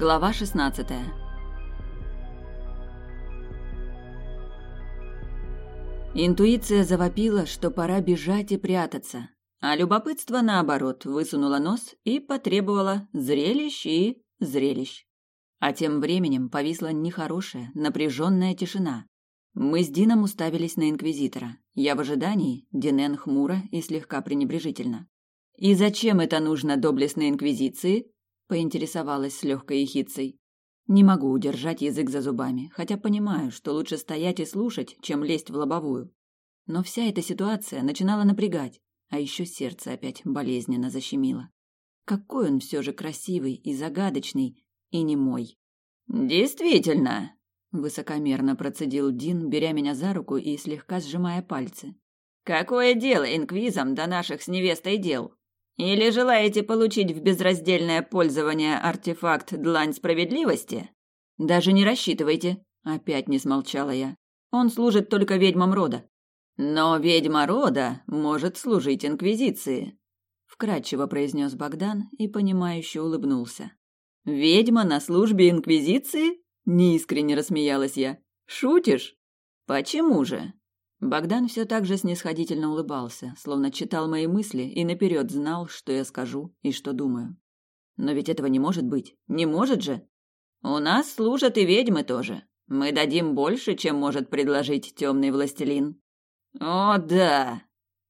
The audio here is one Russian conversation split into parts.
Глава 16. Интуиция завопила, что пора бежать и прятаться, а любопытство, наоборот, высунуло нос и потребовало зрелищ и зрелищ. А тем временем повисла нехорошая, напряженная тишина. Мы с Дином уставились на Инквизитора. Я в ожидании, Динен хмуро и слегка пренебрежительно. «И зачем это нужно доблестной Инквизиции?» Поинтересовалась с легкой ехицей. Не могу удержать язык за зубами, хотя понимаю, что лучше стоять и слушать, чем лезть в лобовую. Но вся эта ситуация начинала напрягать, а еще сердце опять болезненно защемило. Какой он все же красивый и загадочный, и не мой. «Действительно!» — высокомерно процедил Дин, беря меня за руку и слегка сжимая пальцы. «Какое дело инквизам до наших с невестой дел? Или желаете получить в безраздельное пользование артефакт Длань Справедливости? Даже не рассчитывайте, опять не смолчала я. Он служит только ведьмам рода. Но ведьма рода может служить инквизиции, вкратчиво произнес Богдан и понимающе улыбнулся. Ведьма на службе инквизиции? неискренне рассмеялась я. Шутишь? Почему же? Богдан все так же снисходительно улыбался, словно читал мои мысли и наперед знал, что я скажу и что думаю. Но ведь этого не может быть. Не может же? У нас служат и ведьмы тоже. Мы дадим больше, чем может предложить темный властелин. О, да!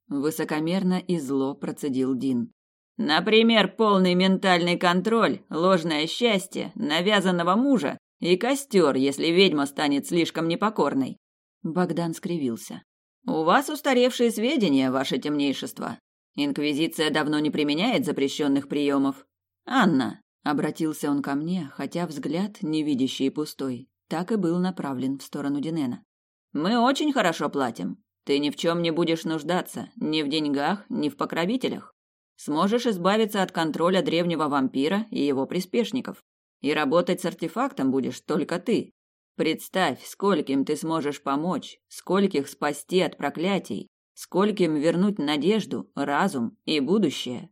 Высокомерно и зло процедил Дин. Например, полный ментальный контроль, ложное счастье, навязанного мужа и костер, если ведьма станет слишком непокорной. Богдан скривился. У вас устаревшие сведения, ваше темнейшество. Инквизиция давно не применяет запрещенных приемов. Анна, обратился он ко мне, хотя взгляд, невидящий и пустой, так и был направлен в сторону Динена. Мы очень хорошо платим. Ты ни в чем не будешь нуждаться, ни в деньгах, ни в покровителях. Сможешь избавиться от контроля древнего вампира и его приспешников. И работать с артефактом будешь только ты. Представь, скольким ты сможешь помочь, скольких спасти от проклятий, скольким вернуть надежду, разум и будущее.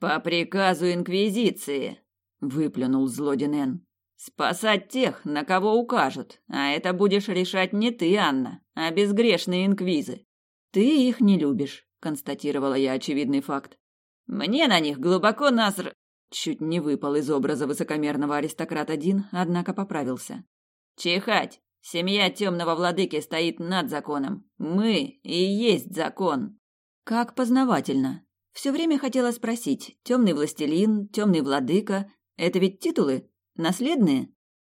По приказу инквизиции, выплюнул Злодинен. Спасать тех, на кого укажут, а это будешь решать не ты, Анна, а безгрешные инквизы. Ты их не любишь, констатировала я очевидный факт. Мне на них глубоко наср... Чуть не выпал из образа высокомерного аристократа один, однако поправился. Чихать! Семья темного владыки стоит над законом. Мы и есть закон. Как познавательно. Все время хотела спросить, темный властелин, темный владыка — это ведь титулы? Наследные?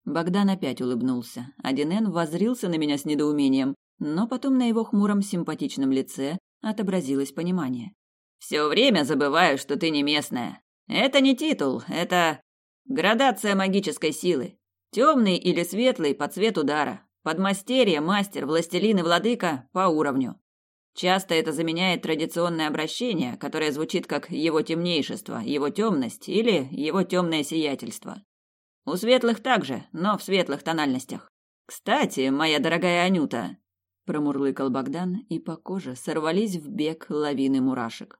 Богдан опять улыбнулся. Адинен воззрился на меня с недоумением, но потом на его хмуром симпатичном лице отобразилось понимание. «Все время забываю, что ты не местная. Это не титул, это градация магической силы. Темный или светлый по цвету дара. Подмастерье, мастер, властелин и владыка по уровню. Часто это заменяет традиционное обращение, которое звучит как «его темнейшество», «его темность» или «его темное сиятельство». У светлых также, но в светлых тональностях. «Кстати, моя дорогая Анюта», — промурлыкал Богдан, и по коже сорвались в бег лавины мурашек.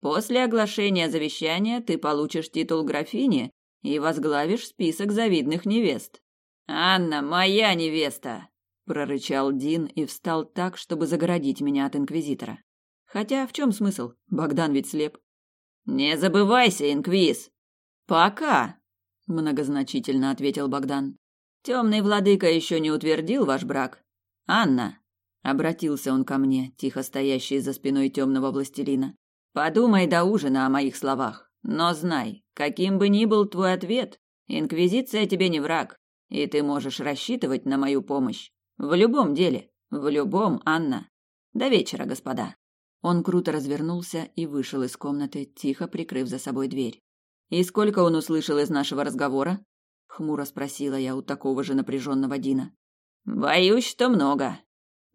«После оглашения завещания ты получишь титул графини и возглавишь список завидных невест. Анна, моя невеста, прорычал Дин и встал так, чтобы загородить меня от инквизитора. Хотя в чем смысл? Богдан ведь слеп. Не забывайся, инквиз. Пока, многозначительно ответил Богдан. Темный владыка еще не утвердил ваш брак. Анна, обратился он ко мне, тихо стоящий за спиной темного властелина. Подумай до ужина о моих словах. Но знай, каким бы ни был твой ответ, инквизиция тебе не враг, и ты можешь рассчитывать на мою помощь в любом деле, в любом, Анна. До вечера, господа. Он круто развернулся и вышел из комнаты, тихо прикрыв за собой дверь. И сколько он услышал из нашего разговора? хмуро спросила я у такого же напряженного Дина. Боюсь, что много.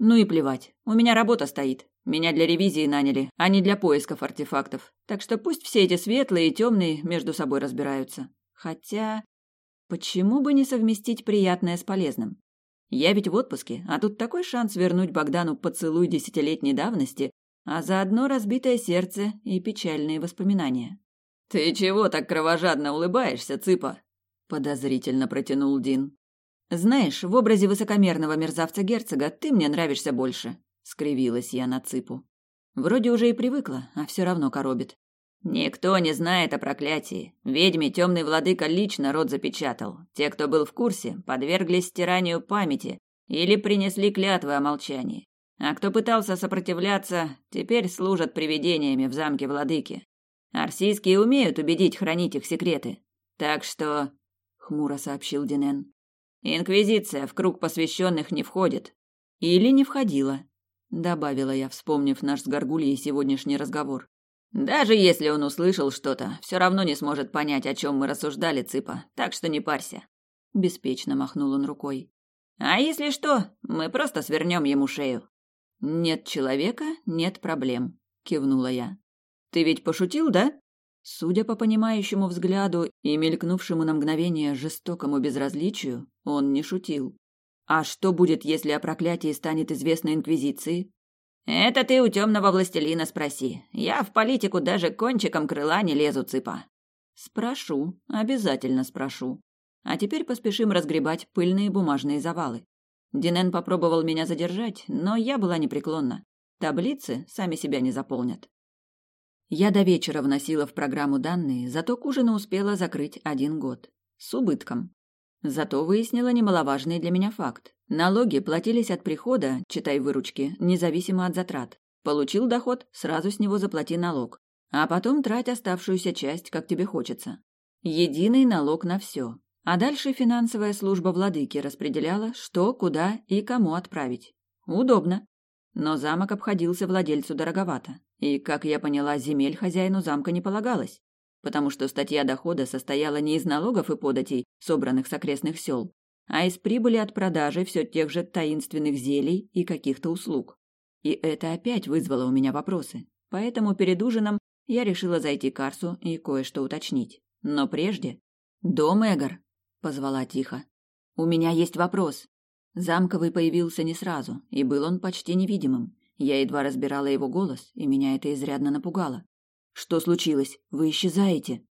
Ну и плевать. У меня работа стоит. Меня для ревизии наняли, а не для поисков артефактов. Так что пусть все эти светлые и темные между собой разбираются. Хотя, почему бы не совместить приятное с полезным? Я ведь в отпуске, а тут такой шанс вернуть Богдану поцелуй десятилетней давности, а заодно разбитое сердце и печальные воспоминания. «Ты чего так кровожадно улыбаешься, цыпа?» подозрительно протянул Дин. Знаешь, в образе высокомерного мерзавца-герцога ты мне нравишься больше, скривилась я на цыпу. Вроде уже и привыкла, а все равно коробит. Никто не знает о проклятии. Ведьме темный владыка лично род запечатал. Те, кто был в курсе, подверглись стиранию памяти или принесли клятвы о молчании. А кто пытался сопротивляться, теперь служат привидениями в замке владыки. Арсийские умеют убедить хранить их секреты. Так что, хмуро сообщил Динен, инквизиция в круг посвященных не входит. Или не входила, добавила я, вспомнив наш с Горгульей сегодняшний разговор. Даже если он услышал что-то, все равно не сможет понять, о чем мы рассуждали, Цыпа, так что не парься. Беспечно махнул он рукой. А если что, мы просто свернем ему шею. Нет человека, нет проблем, кивнула я. Ты ведь пошутил, да? Судя по понимающему взгляду и мелькнувшему на мгновение жестокому безразличию, он не шутил. А что будет, если о проклятии станет известно инквизиции? Это ты у темного властелина спроси. Я в политику даже кончиком крыла не лезу, цыпа. Спрошу, обязательно спрошу. А теперь поспешим разгребать пыльные бумажные завалы. Динен попробовал меня задержать, но я была непреклонна. Таблицы сами себя не заполнят. Я до вечера вносила в программу данные, зато к ужину успела закрыть один год. С убытком. Зато выяснила немаловажный для меня факт. Налоги платились от прихода, читай выручки, независимо от затрат. Получил доход, сразу с него заплати налог. А потом трать оставшуюся часть, как тебе хочется. Единый налог на все. А дальше финансовая служба владыки распределяла, что, куда и кому отправить. Удобно. Но замок обходился владельцу дороговато. И, как я поняла, земель хозяину замка не полагалось потому что статья дохода состояла не из налогов и податей, собранных с окрестных сел, а из прибыли от продажи все тех же таинственных зелий и каких-то услуг. И это опять вызвало у меня вопросы. Поэтому перед ужином я решила зайти к Арсу и кое-что уточнить. Но прежде... «Дом, Эгор!» — позвала тихо. «У меня есть вопрос». Замковый появился не сразу, и был он почти невидимым. Я едва разбирала его голос, и меня это изрядно напугало. Что случилось? Вы исчезаете.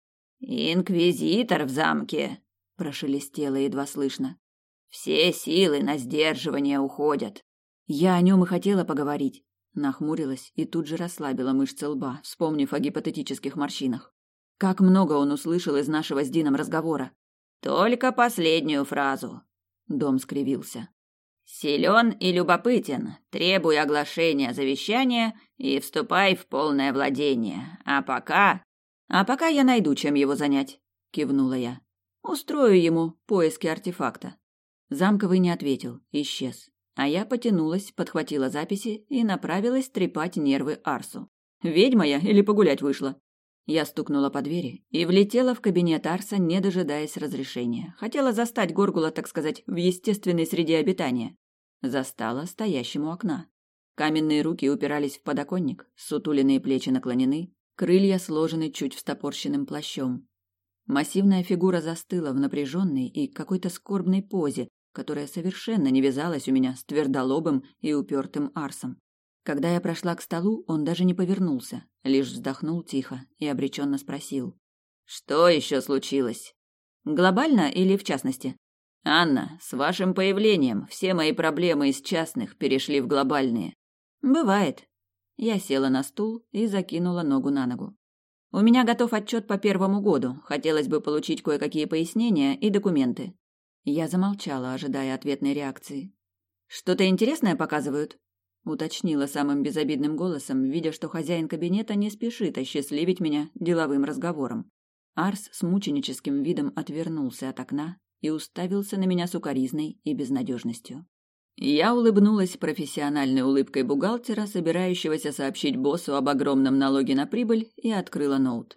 Инквизитор в замке, прошелестело едва слышно. Все силы на сдерживание уходят. Я о нем и хотела поговорить. Нахмурилась и тут же расслабила мышцы лба, вспомнив о гипотетических морщинах. Как много он услышал из нашего с Дином разговора. Только последнюю фразу. Дом скривился. Силен и любопытен, требуй оглашения завещания и вступай в полное владение. А пока... А пока я найду, чем его занять, кивнула я. Устрою ему поиски артефакта. Замковый не ответил, исчез. А я потянулась, подхватила записи и направилась трепать нервы Арсу. Ведьма я или погулять вышла? Я стукнула по двери и влетела в кабинет Арса, не дожидаясь разрешения. Хотела застать Горгула, так сказать, в естественной среде обитания. Застала стоящему окна. Каменные руки упирались в подоконник, сутуленные плечи наклонены, крылья сложены чуть встопорщенным плащом. Массивная фигура застыла в напряженной и какой-то скорбной позе, которая совершенно не вязалась у меня с твердолобым и упертым Арсом. Когда я прошла к столу, он даже не повернулся, лишь вздохнул тихо и обреченно спросил. «Что еще случилось?» «Глобально или в частности?» «Анна, с вашим появлением все мои проблемы из частных перешли в глобальные». «Бывает». Я села на стул и закинула ногу на ногу. «У меня готов отчет по первому году. Хотелось бы получить кое-какие пояснения и документы». Я замолчала, ожидая ответной реакции. «Что-то интересное показывают?» Уточнила самым безобидным голосом, видя, что хозяин кабинета не спешит осчастливить меня деловым разговором. Арс с мученическим видом отвернулся от окна и уставился на меня сукоризной и безнадежностью. Я улыбнулась профессиональной улыбкой бухгалтера, собирающегося сообщить боссу об огромном налоге на прибыль, и открыла ноут.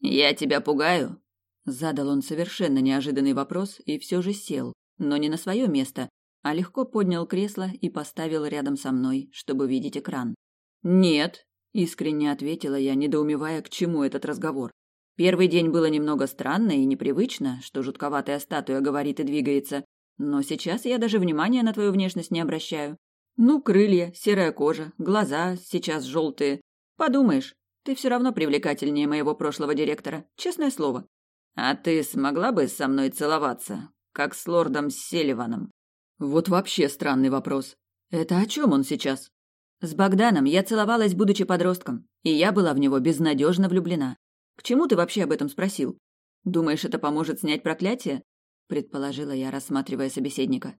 «Я тебя пугаю?» Задал он совершенно неожиданный вопрос и все же сел, но не на свое место, а легко поднял кресло и поставил рядом со мной, чтобы видеть экран. «Нет», — искренне ответила я, недоумевая, к чему этот разговор. Первый день было немного странно и непривычно, что жутковатая статуя говорит и двигается, но сейчас я даже внимания на твою внешность не обращаю. Ну, крылья, серая кожа, глаза сейчас желтые. Подумаешь, ты все равно привлекательнее моего прошлого директора, честное слово. А ты смогла бы со мной целоваться, как с лордом Селиваном? Вот вообще странный вопрос. Это о чем он сейчас? С Богданом я целовалась, будучи подростком, и я была в него безнадежно влюблена. К чему ты вообще об этом спросил? Думаешь, это поможет снять проклятие? предположила я, рассматривая собеседника.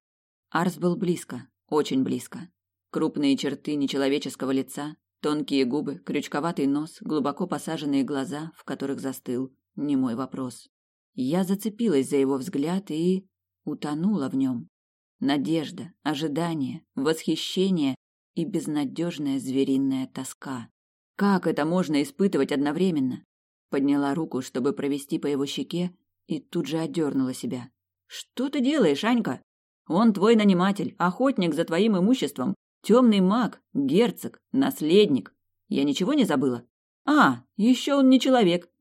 Арс был близко, очень близко. Крупные черты нечеловеческого лица, тонкие губы, крючковатый нос, глубоко посаженные глаза, в которых застыл немой вопрос. Я зацепилась за его взгляд и утонула в нем. Надежда, ожидание, восхищение и безнадежная звериная тоска. Как это можно испытывать одновременно? Подняла руку, чтобы провести по его щеке, и тут же отдернула себя. Что ты делаешь, Анька? Он твой наниматель, охотник за твоим имуществом, темный маг, герцог, наследник. Я ничего не забыла? А, еще он не человек.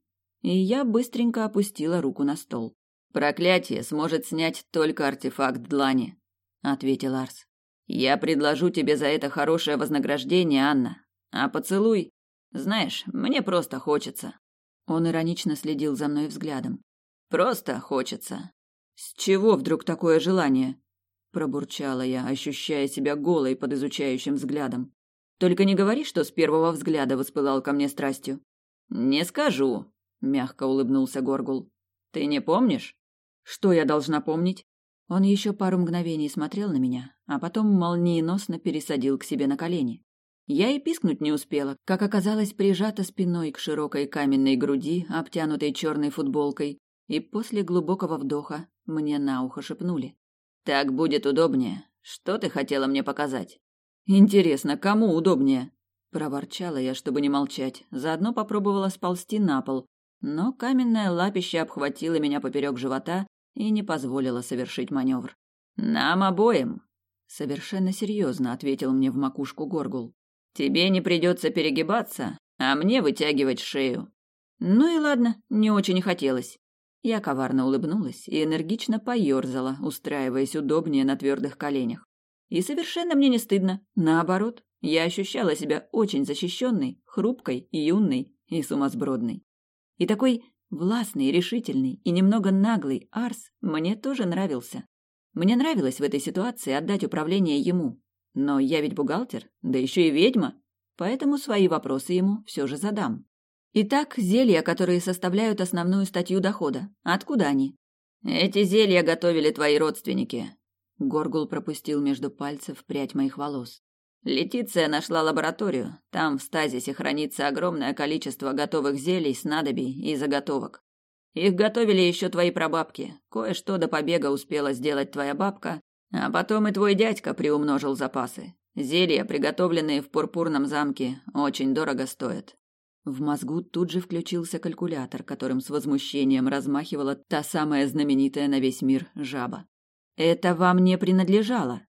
И я быстренько опустила руку на стол. Проклятие сможет снять только артефакт длани, ответил Арс. Я предложу тебе за это хорошее вознаграждение, Анна. А поцелуй, знаешь, мне просто хочется. Он иронично следил за мной взглядом. Просто хочется. С чего вдруг такое желание? пробурчала я, ощущая себя голой под изучающим взглядом. Только не говори, что с первого взгляда воспылал ко мне страстью. Не скажу, мягко улыбнулся Горгул. Ты не помнишь? Что я должна помнить? Он еще пару мгновений смотрел на меня, а потом молниеносно пересадил к себе на колени. Я и пискнуть не успела, как оказалось прижата спиной к широкой каменной груди, обтянутой черной футболкой, и после глубокого вдоха мне на ухо шепнули. «Так будет удобнее. Что ты хотела мне показать?» «Интересно, кому удобнее?» Проворчала я, чтобы не молчать, заодно попробовала сползти на пол, но каменное лапище обхватило меня поперек живота и не позволила совершить маневр. «Нам обоим!» — совершенно серьезно ответил мне в макушку Горгул. «Тебе не придется перегибаться, а мне вытягивать шею». Ну и ладно, не очень хотелось. Я коварно улыбнулась и энергично поерзала, устраиваясь удобнее на твердых коленях. И совершенно мне не стыдно. Наоборот, я ощущала себя очень защищенной, хрупкой, юной и сумасбродной. И такой Властный, решительный и немного наглый Арс мне тоже нравился. Мне нравилось в этой ситуации отдать управление ему. Но я ведь бухгалтер, да еще и ведьма, поэтому свои вопросы ему все же задам. Итак, зелья, которые составляют основную статью дохода. Откуда они? Эти зелья готовили твои родственники. Горгул пропустил между пальцев прядь моих волос. Летиция нашла лабораторию. Там в стазисе хранится огромное количество готовых зелий, снадобий и заготовок. Их готовили еще твои прабабки. Кое-что до побега успела сделать твоя бабка, а потом и твой дядька приумножил запасы. Зелья, приготовленные в пурпурном замке, очень дорого стоят. В мозгу тут же включился калькулятор, которым с возмущением размахивала та самая знаменитая на весь мир жаба. Это вам не принадлежало.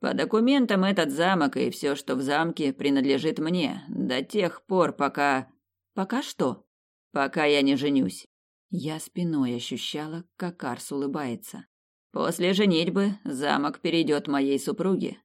По документам этот замок и все, что в замке, принадлежит мне до тех пор, пока... Пока что? Пока я не женюсь. Я спиной ощущала, как Арс улыбается. После женитьбы замок перейдет моей супруге.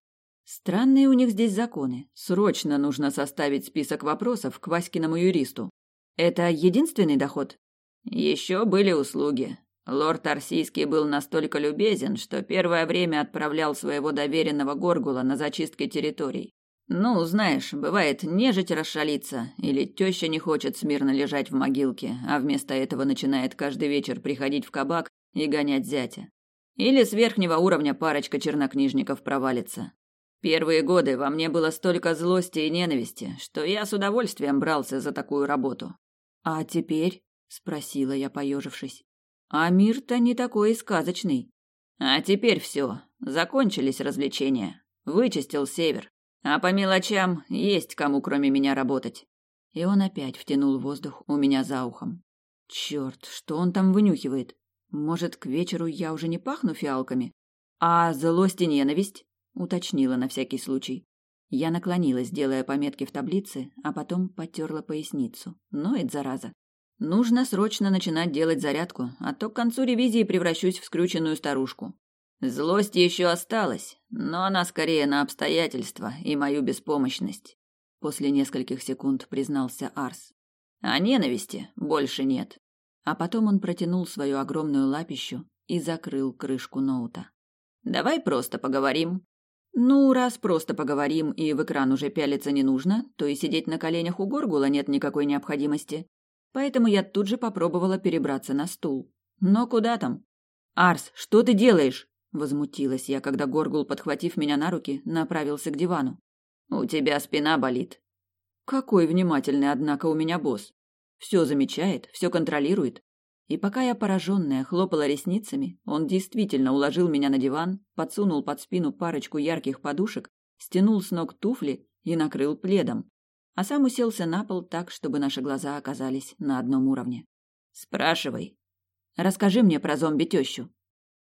Странные у них здесь законы. Срочно нужно составить список вопросов к Васькиному юристу. Это единственный доход? Еще были услуги. Лорд Арсийский был настолько любезен, что первое время отправлял своего доверенного Горгула на зачистки территорий. Ну, знаешь, бывает, нежить расшалится, или теща не хочет смирно лежать в могилке, а вместо этого начинает каждый вечер приходить в кабак и гонять зятя. Или с верхнего уровня парочка чернокнижников провалится. Первые годы во мне было столько злости и ненависти, что я с удовольствием брался за такую работу. А теперь, спросила я, поежившись. А мир-то не такой сказочный. А теперь все, закончились развлечения. Вычистил север. А по мелочам есть кому кроме меня работать. И он опять втянул воздух у меня за ухом. Черт, что он там вынюхивает? Может, к вечеру я уже не пахну фиалками? А злость и ненависть? Уточнила на всякий случай. Я наклонилась, делая пометки в таблице, а потом потерла поясницу. Ноет, зараза. Нужно срочно начинать делать зарядку, а то к концу ревизии превращусь в скрюченную старушку. Злость еще осталась, но она скорее на обстоятельства и мою беспомощность. После нескольких секунд признался Арс. А ненависти больше нет. А потом он протянул свою огромную лапищу и закрыл крышку ноута. «Давай просто поговорим». «Ну, раз просто поговорим и в экран уже пялиться не нужно, то и сидеть на коленях у Горгула нет никакой необходимости. Поэтому я тут же попробовала перебраться на стул. Но куда там? «Арс, что ты делаешь?» – возмутилась я, когда Горгул, подхватив меня на руки, направился к дивану. «У тебя спина болит». Какой внимательный, однако, у меня босс. Все замечает, все контролирует. И пока я пораженная хлопала ресницами, он действительно уложил меня на диван, подсунул под спину парочку ярких подушек, стянул с ног туфли и накрыл пледом, а сам уселся на пол так, чтобы наши глаза оказались на одном уровне. «Спрашивай». «Расскажи мне про зомби-тещу».